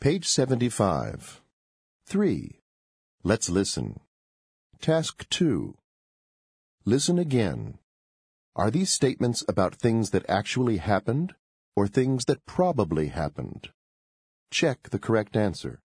Page 75. 3. Let's listen. Task 2. Listen again. Are these statements about things that actually happened or things that probably happened? Check the correct answer.